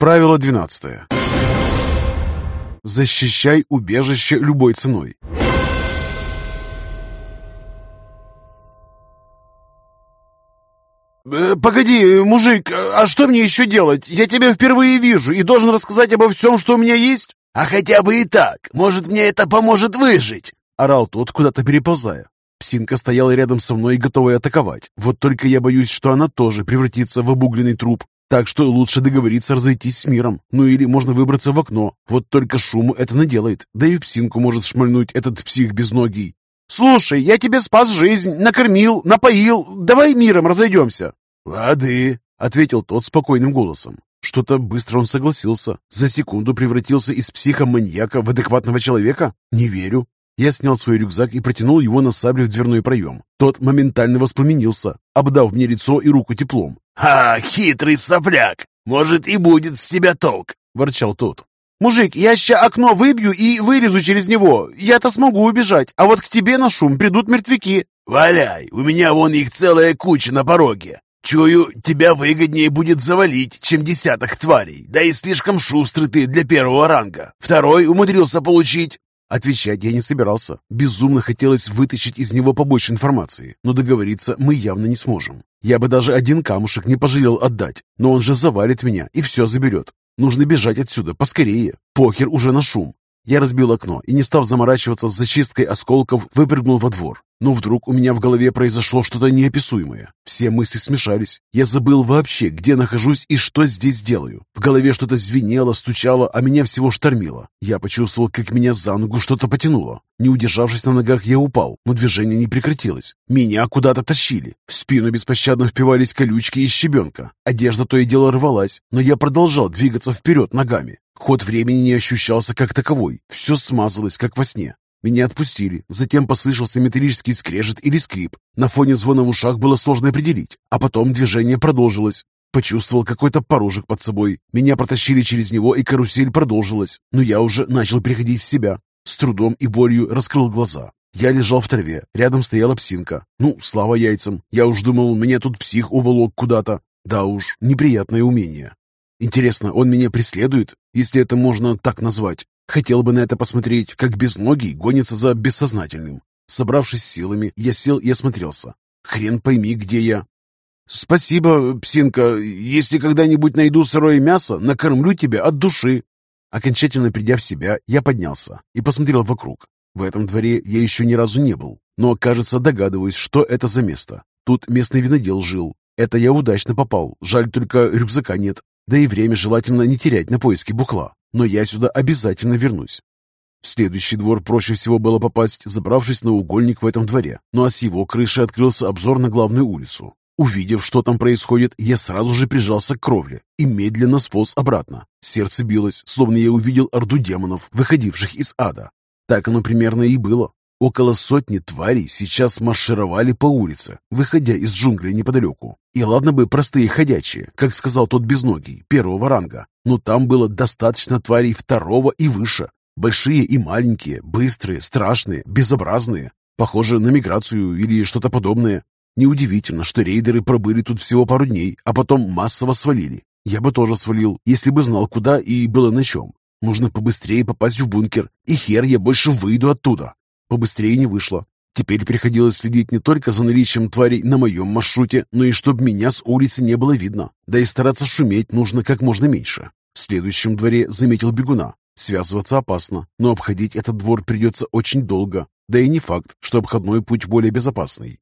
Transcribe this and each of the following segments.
Правило 12. Защищай убежище любой ценой. Э, «Погоди, мужик, а что мне еще делать? Я тебя впервые вижу и должен рассказать обо всем, что у меня есть?» «А хотя бы и так. Может, мне это поможет выжить?» Орал тот, куда-то переползая. Псинка стояла рядом со мной, готовая атаковать. Вот только я боюсь, что она тоже превратится в обугленный труп. Так что лучше договориться разойтись с миром. Ну или можно выбраться в окно. Вот только шуму это наделает. Да и псинку может шмальнуть этот псих безногий. «Слушай, я тебе спас жизнь, накормил, напоил. Давай миром разойдемся». «Лады», — ответил тот спокойным голосом. Что-то быстро он согласился. За секунду превратился из психоманьяка в адекватного человека? Не верю. Я снял свой рюкзак и протянул его на сабле в дверной проем. Тот моментально воспламенился, обдав мне лицо и руку теплом. «Ха, хитрый сопляк! Может, и будет с тебя толк!» – ворчал тот. «Мужик, я ща окно выбью и вылезу через него. Я-то смогу убежать, а вот к тебе на шум придут мертвяки». «Валяй, у меня вон их целая куча на пороге. Чую, тебя выгоднее будет завалить, чем десяток тварей. Да и слишком шустрый ты для первого ранга. Второй умудрился получить». Отвечать я не собирался. Безумно хотелось вытащить из него побольше информации, но договориться мы явно не сможем. Я бы даже один камушек не пожалел отдать, но он же завалит меня и все заберет. Нужно бежать отсюда, поскорее. Похер уже на шум. Я разбил окно и, не став заморачиваться с зачисткой осколков, выпрыгнул во двор. Но вдруг у меня в голове произошло что-то неописуемое. Все мысли смешались. Я забыл вообще, где нахожусь и что здесь делаю. В голове что-то звенело, стучало, а меня всего штормило. Я почувствовал, как меня за ногу что-то потянуло. Не удержавшись на ногах, я упал, но движение не прекратилось. Меня куда-то тащили. В спину беспощадно впивались колючки и щебенка. Одежда то и дело рвалась, но я продолжал двигаться вперед ногами. Ход времени не ощущался как таковой. Все смазалось, как во сне. Меня отпустили, затем послышался металлический скрежет или скрип. На фоне звона в ушах было сложно определить, а потом движение продолжилось. Почувствовал какой-то порожек под собой. Меня протащили через него, и карусель продолжилась, но я уже начал приходить в себя. С трудом и болью раскрыл глаза. Я лежал в траве, рядом стояла псинка. Ну, слава яйцам. Я уж думал, меня тут псих уволок куда-то. Да уж, неприятное умение. Интересно, он меня преследует, если это можно так назвать? Хотел бы на это посмотреть, как безногий гонится за бессознательным. Собравшись силами, я сел и осмотрелся. Хрен пойми, где я. «Спасибо, псинка. Если когда-нибудь найду сырое мясо, накормлю тебя от души». Окончательно придя в себя, я поднялся и посмотрел вокруг. В этом дворе я еще ни разу не был, но, кажется, догадываюсь, что это за место. Тут местный винодел жил. Это я удачно попал, жаль только рюкзака нет. Да и время желательно не терять на поиски бухла но я сюда обязательно вернусь. В следующий двор проще всего было попасть, забравшись на угольник в этом дворе, ну а с его крыши открылся обзор на главную улицу. Увидев, что там происходит, я сразу же прижался к кровле и медленно сполз обратно. Сердце билось, словно я увидел орду демонов, выходивших из ада. Так оно примерно и было. Около сотни тварей сейчас маршировали по улице, выходя из джунглей неподалеку. И ладно бы простые ходячие, как сказал тот безногий, первого ранга, но там было достаточно тварей второго и выше. Большие и маленькие, быстрые, страшные, безобразные. Похоже на миграцию или что-то подобное. Неудивительно, что рейдеры пробыли тут всего пару дней, а потом массово свалили. Я бы тоже свалил, если бы знал куда и было на чем. Нужно побыстрее попасть в бункер, и хер я больше выйду оттуда. Побыстрее не вышло. Теперь приходилось следить не только за наличием тварей на моем маршруте, но и чтобы меня с улицы не было видно. Да и стараться шуметь нужно как можно меньше. В следующем дворе заметил бегуна. Связываться опасно, но обходить этот двор придется очень долго. Да и не факт, что обходной путь более безопасный.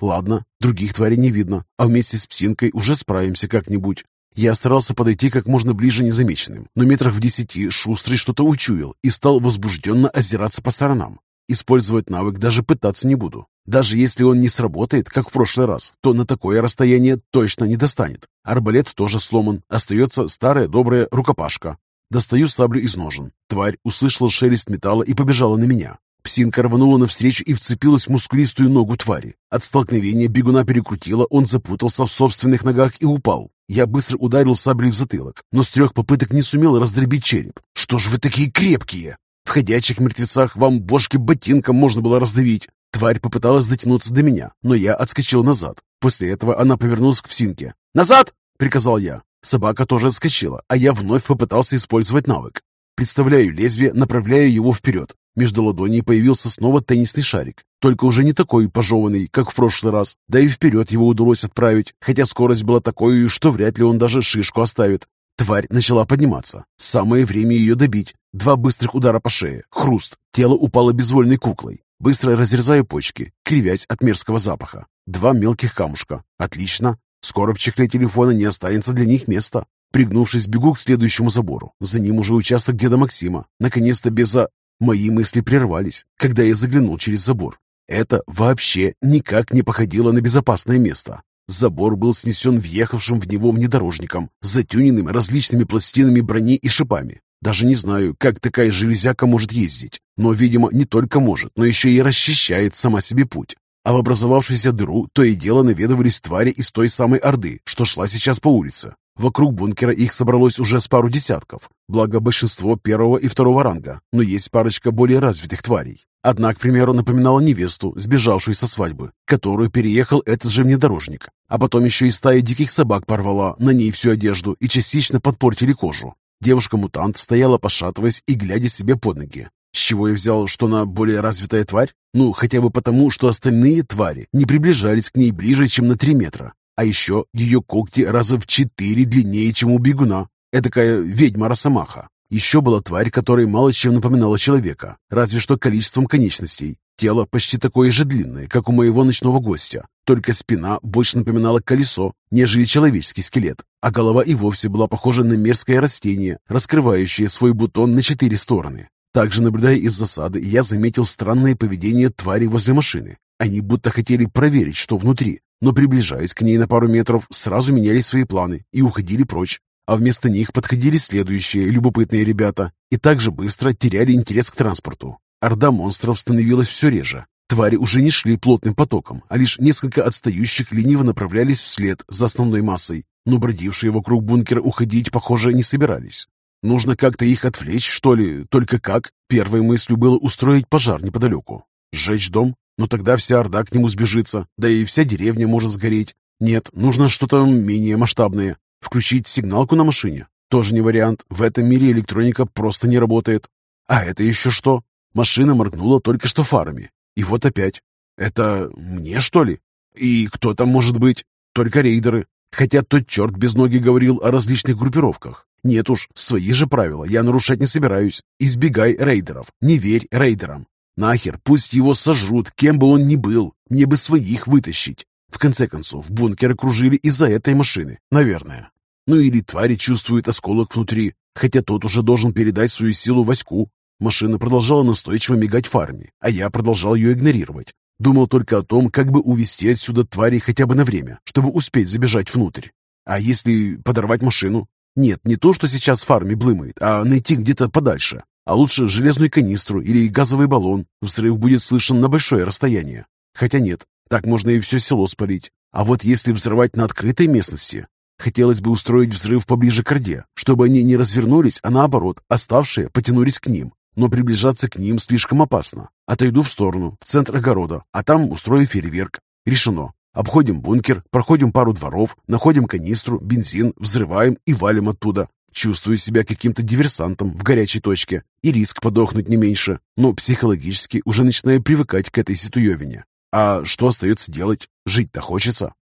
Ладно, других тварей не видно, а вместе с псинкой уже справимся как-нибудь. Я старался подойти как можно ближе незамеченным, но метрах в десяти шустрый что-то учуял и стал возбужденно озираться по сторонам. Использовать навык даже пытаться не буду. Даже если он не сработает, как в прошлый раз, то на такое расстояние точно не достанет. Арбалет тоже сломан. Остается старая добрая рукопашка. Достаю саблю из ножен. Тварь услышала шелест металла и побежала на меня. Псинка рванула навстречу и вцепилась в мускулистую ногу твари. От столкновения бегуна перекрутила, он запутался в собственных ногах и упал. Я быстро ударил саблей в затылок, но с трех попыток не сумел раздробить череп. «Что ж вы такие крепкие?» В ходячих мертвецах вам бошки ботинком можно было раздавить. Тварь попыталась дотянуться до меня, но я отскочил назад. После этого она повернулась к псинке. «Назад!» — приказал я. Собака тоже отскочила, а я вновь попытался использовать навык. Представляю лезвие, направляю его вперед. Между ладоней появился снова теннисный шарик, только уже не такой пожеванный, как в прошлый раз. Да и вперед его удалось отправить, хотя скорость была такой, что вряд ли он даже шишку оставит. Тварь начала подниматься. Самое время ее добить. Два быстрых удара по шее. Хруст. Тело упало безвольной куклой. Быстро разрезаю почки, кривясь от мерзкого запаха. Два мелких камушка. Отлично. Скоро в чехле телефона не останется для них места. Пригнувшись, бегу к следующему забору. За ним уже участок деда Максима. Наконец-то без за... Мои мысли прервались, когда я заглянул через забор. Это вообще никак не походило на безопасное место. Забор был снесен въехавшим в него внедорожником, затюненным различными пластинами брони и шипами. Даже не знаю, как такая железяка может ездить, но, видимо, не только может, но еще и расчищает сама себе путь. А в образовавшуюся дыру то и дело наведывались твари из той самой Орды, что шла сейчас по улице. Вокруг бункера их собралось уже с пару десятков, благо большинство первого и второго ранга, но есть парочка более развитых тварей. Одна, к примеру, напоминала невесту, сбежавшую со свадьбы, которую переехал этот же внедорожник. А потом еще и стая диких собак порвала на ней всю одежду и частично подпортили кожу. Девушка-мутант стояла, пошатываясь и глядя себе под ноги. С чего я взял, что она более развитая тварь? Ну, хотя бы потому, что остальные твари не приближались к ней ближе, чем на три метра. А еще ее когти раза в четыре длиннее, чем у бегуна. Этакая ведьма-росомаха. Еще была тварь, которая мало чем напоминала человека, разве что количеством конечностей. Тело почти такое же длинное, как у моего ночного гостя, только спина больше напоминала колесо, нежели человеческий скелет, а голова и вовсе была похожа на мерзкое растение, раскрывающее свой бутон на четыре стороны. Также, наблюдая из засады, я заметил странное поведение твари возле машины. Они будто хотели проверить, что внутри, но, приближаясь к ней на пару метров, сразу меняли свои планы и уходили прочь. А вместо них подходили следующие любопытные ребята и также быстро теряли интерес к транспорту. Орда монстров становилась все реже. Твари уже не шли плотным потоком, а лишь несколько отстающих лениво направлялись вслед за основной массой, но бродившие вокруг бункера уходить, похоже, не собирались. Нужно как-то их отвлечь, что ли? Только как? Первой мыслью было устроить пожар неподалеку. Сжечь дом? Но тогда вся Орда к нему сбежится, да и вся деревня может сгореть. Нет, нужно что-то менее масштабное. Включить сигналку на машине? Тоже не вариант. В этом мире электроника просто не работает. А это еще что? Машина моргнула только что фарами. И вот опять. Это мне, что ли? И кто там может быть? Только рейдеры. Хотя тот черт без ноги говорил о различных группировках. Нет уж, свои же правила я нарушать не собираюсь. Избегай рейдеров, не верь рейдерам. Нахер, пусть его сожрут, кем бы он ни был. Мне бы своих вытащить. В конце концов, бункер окружили из-за этой машины, наверное. Ну или твари чувствуют осколок внутри, хотя тот уже должен передать свою силу Ваську. Машина продолжала настойчиво мигать фарами, а я продолжал ее игнорировать. Думал только о том, как бы увести отсюда твари хотя бы на время, чтобы успеть забежать внутрь. А если подорвать машину? Нет, не то, что сейчас фарми блымает, а найти где-то подальше. А лучше железную канистру или газовый баллон. Взрыв будет слышен на большое расстояние. Хотя нет, так можно и все село спалить. А вот если взрывать на открытой местности, хотелось бы устроить взрыв поближе к Орде, чтобы они не развернулись, а наоборот, оставшие потянулись к ним. Но приближаться к ним слишком опасно. Отойду в сторону, в центр огорода, а там устрою фейерверк. Решено. Обходим бункер, проходим пару дворов, находим канистру, бензин, взрываем и валим оттуда. Чувствую себя каким-то диверсантом в горячей точке, и риск подохнуть не меньше, но психологически уже начинаю привыкать к этой ситуевине. А что остается делать? Жить-то хочется.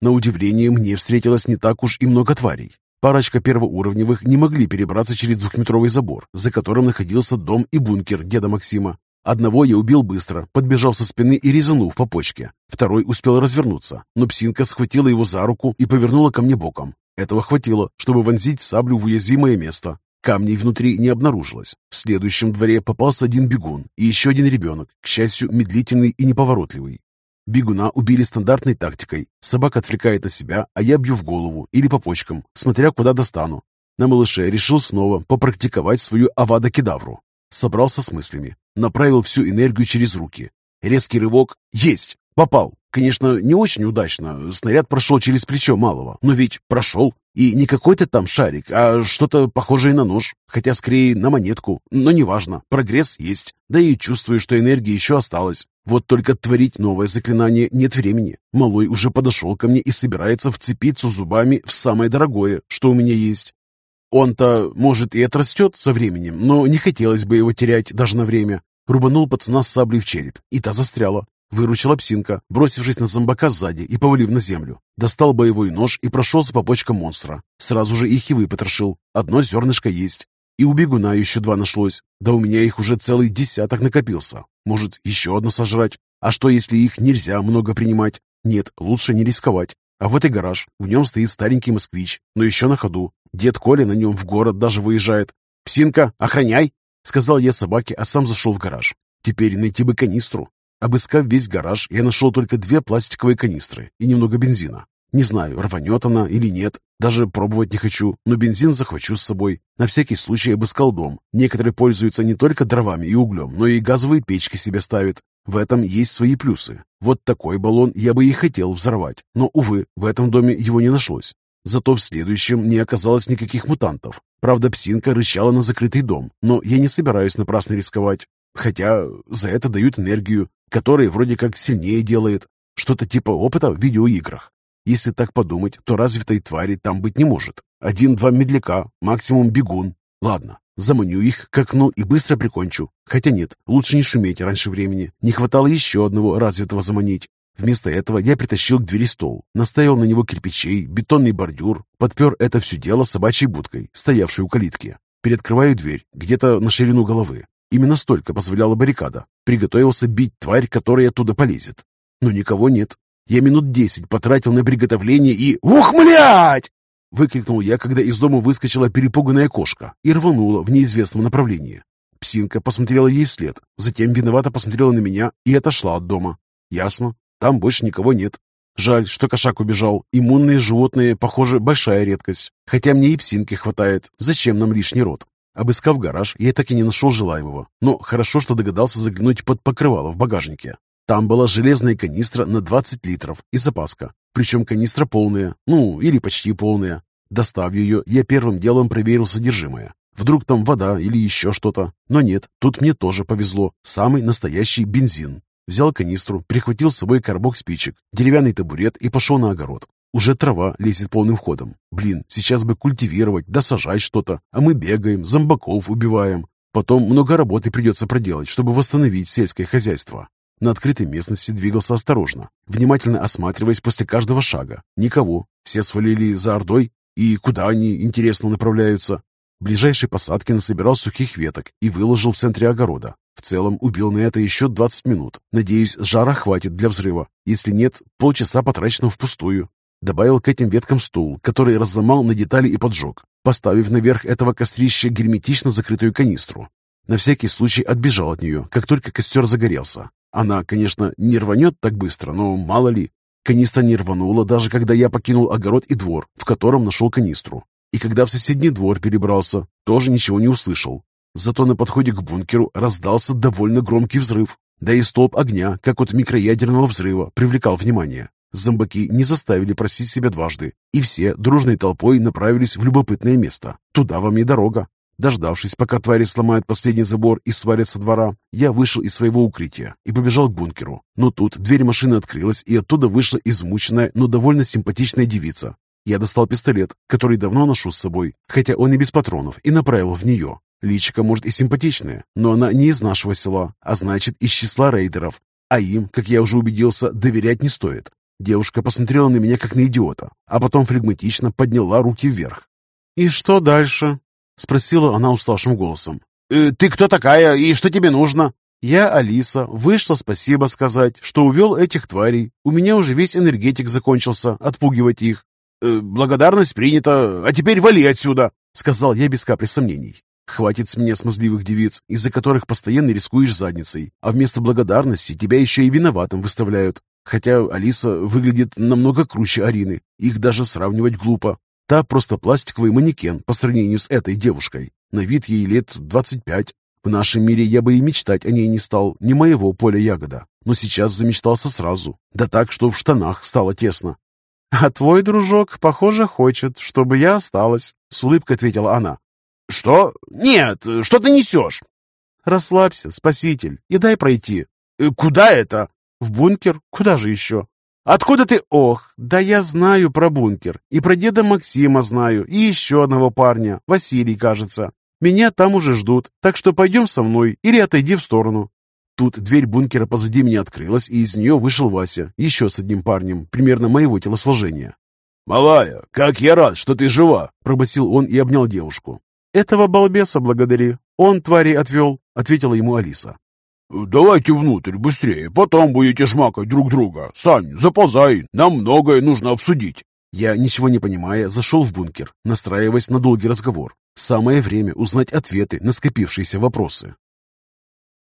На удивление, мне встретилось не так уж и много тварей. Парочка первоуровневых не могли перебраться через двухметровый забор, за которым находился дом и бункер деда Максима. Одного я убил быстро, подбежав со спины и резанув по почке. Второй успел развернуться, но псинка схватила его за руку и повернула ко мне боком. Этого хватило, чтобы вонзить саблю в уязвимое место. Камней внутри не обнаружилось. В следующем дворе попался один бегун и еще один ребенок, к счастью, медлительный и неповоротливый. Бегуна убили стандартной тактикой. Собака отвлекает на себя, а я бью в голову или по почкам, смотря куда достану. На малыше решил снова попрактиковать свою авада-кедавру. Собрался с мыслями, направил всю энергию через руки. Резкий рывок. Есть! Попал. Конечно, не очень удачно. Снаряд прошел через плечо малого, но ведь прошел. И не какой-то там шарик, а что-то похожее на нож, хотя скорее на монетку. Но неважно, прогресс есть. Да и чувствую, что энергия еще осталась. Вот только творить новое заклинание нет времени. Малой уже подошел ко мне и собирается вцепиться зубами в самое дорогое, что у меня есть. Он-то, может, и отрастет со временем, но не хотелось бы его терять даже на время. Рубанул пацана с саблей в череп, и та застряла. Выручила псинка, бросившись на зомбака сзади и повалив на землю. Достал боевой нож и прошелся по почкам монстра. Сразу же их и выпотрошил. Одно зернышко есть. И у бегуна еще два нашлось. Да у меня их уже целый десяток накопился. Может, еще одно сожрать? А что, если их нельзя много принимать? Нет, лучше не рисковать. А вот и гараж. В нем стоит старенький москвич, но еще на ходу. Дед Коля на нем в город даже выезжает. «Псинка, охраняй!» Сказал я собаке, а сам зашел в гараж. Теперь найти бы канистру. Обыскав весь гараж, я нашел только две пластиковые канистры и немного бензина. Не знаю, рванет она или нет, даже пробовать не хочу, но бензин захвачу с собой. На всякий случай обыскал дом. Некоторые пользуются не только дровами и углем, но и газовые печки себе ставят. В этом есть свои плюсы. Вот такой баллон я бы и хотел взорвать, но, увы, в этом доме его не нашлось. Зато в следующем не оказалось никаких мутантов. Правда, псинка рычала на закрытый дом, но я не собираюсь напрасно рисковать. Хотя за это дают энергию, которая вроде как сильнее делает. Что-то типа опыта в видеоиграх. Если так подумать, то развитой твари там быть не может. Один-два медляка, максимум бегун. Ладно, заманю их к окну и быстро прикончу. Хотя нет, лучше не шуметь раньше времени. Не хватало еще одного развитого заманить. Вместо этого я притащил к двери стол, наставил на него кирпичей, бетонный бордюр, подпер это все дело собачьей будкой, стоявшей у калитки. Переоткрываю дверь, где-то на ширину головы. Именно столько позволяла баррикада. Приготовился бить тварь, которая оттуда полезет. Но никого нет. Я минут десять потратил на приготовление и... «Ух, млять!» Выкрикнул я, когда из дома выскочила перепуганная кошка и рванула в неизвестном направлении. Псинка посмотрела ей вслед, затем виновато посмотрела на меня и отошла от дома. Ясно, там больше никого нет. Жаль, что кошак убежал. Иммунные животные, похоже, большая редкость. Хотя мне и псинки хватает. Зачем нам лишний род? Обыскав гараж, я так и не нашел желаемого. Но хорошо, что догадался заглянуть под покрывало в багажнике. Там была железная канистра на 20 литров и запаска. Причем канистра полная, ну, или почти полная. Достав ее, я первым делом проверил содержимое. Вдруг там вода или еще что-то. Но нет, тут мне тоже повезло. Самый настоящий бензин. Взял канистру, прихватил с собой коробок спичек, деревянный табурет и пошел на огород. Уже трава лезет полным ходом. Блин, сейчас бы культивировать, досажать что-то, а мы бегаем, зомбаков убиваем. Потом много работы придется проделать, чтобы восстановить сельское хозяйство. На открытой местности двигался осторожно, внимательно осматриваясь после каждого шага. Никого. Все свалили за Ордой? И куда они, интересно, направляются? В ближайшей посадке насобирал сухих веток и выложил в центре огорода. В целом убил на это еще 20 минут. Надеюсь, жара хватит для взрыва. Если нет, полчаса потрачено впустую. Добавил к этим веткам стул, который разломал на детали и поджег, поставив наверх этого кострища герметично закрытую канистру. На всякий случай отбежал от нее, как только костер загорелся. Она, конечно, не рванет так быстро, но мало ли. Канистра не рванула, даже когда я покинул огород и двор, в котором нашел канистру. И когда в соседний двор перебрался, тоже ничего не услышал. Зато на подходе к бункеру раздался довольно громкий взрыв. Да и столб огня, как от микроядерного взрыва, привлекал внимание. Зомбаки не заставили просить себя дважды, и все дружной толпой направились в любопытное место. Туда вам и дорога. Дождавшись, пока твари сломают последний забор и свалят со двора, я вышел из своего укрытия и побежал к бункеру. Но тут дверь машины открылась, и оттуда вышла измученная, но довольно симпатичная девица. Я достал пистолет, который давно ношу с собой, хотя он и без патронов, и направил в нее. Личика, может, и симпатичная, но она не из нашего села, а значит, из числа рейдеров. А им, как я уже убедился, доверять не стоит. Девушка посмотрела на меня, как на идиота, а потом флегматично подняла руки вверх. «И что дальше?» — спросила она уставшим голосом. «Э, «Ты кто такая и что тебе нужно?» «Я Алиса. Вышла спасибо сказать, что увел этих тварей. У меня уже весь энергетик закончился, отпугивать их». «Э, «Благодарность принята, а теперь вали отсюда», — сказал я без капли сомнений. Хватит с меня смазливых девиц, из-за которых постоянно рискуешь задницей, а вместо благодарности тебя еще и виноватым выставляют. Хотя Алиса выглядит намного круче Арины, их даже сравнивать глупо. Та просто пластиковый манекен по сравнению с этой девушкой. На вид ей лет 25. В нашем мире я бы и мечтать о ней не стал, не моего поля ягода. Но сейчас замечтался сразу, да так, что в штанах стало тесно. «А твой дружок, похоже, хочет, чтобы я осталась», — с улыбкой ответила она. «Что? Нет, что ты несешь?» «Расслабься, спаситель, и дай пройти». «Э, «Куда это?» «В бункер? Куда же еще?» «Откуда ты? Ох, да я знаю про бункер. И про деда Максима знаю, и еще одного парня, Василий, кажется. Меня там уже ждут, так что пойдем со мной или отойди в сторону». Тут дверь бункера позади меня открылась, и из нее вышел Вася, еще с одним парнем, примерно моего телосложения. «Малая, как я рад, что ты жива!» – пробасил он и обнял девушку. «Этого балбеса благодари. Он твари отвел», – ответила ему Алиса. «Давайте внутрь, быстрее, потом будете жмакать друг друга. Сань, заползай, нам многое нужно обсудить». Я, ничего не понимая, зашел в бункер, настраиваясь на долгий разговор. Самое время узнать ответы на скопившиеся вопросы.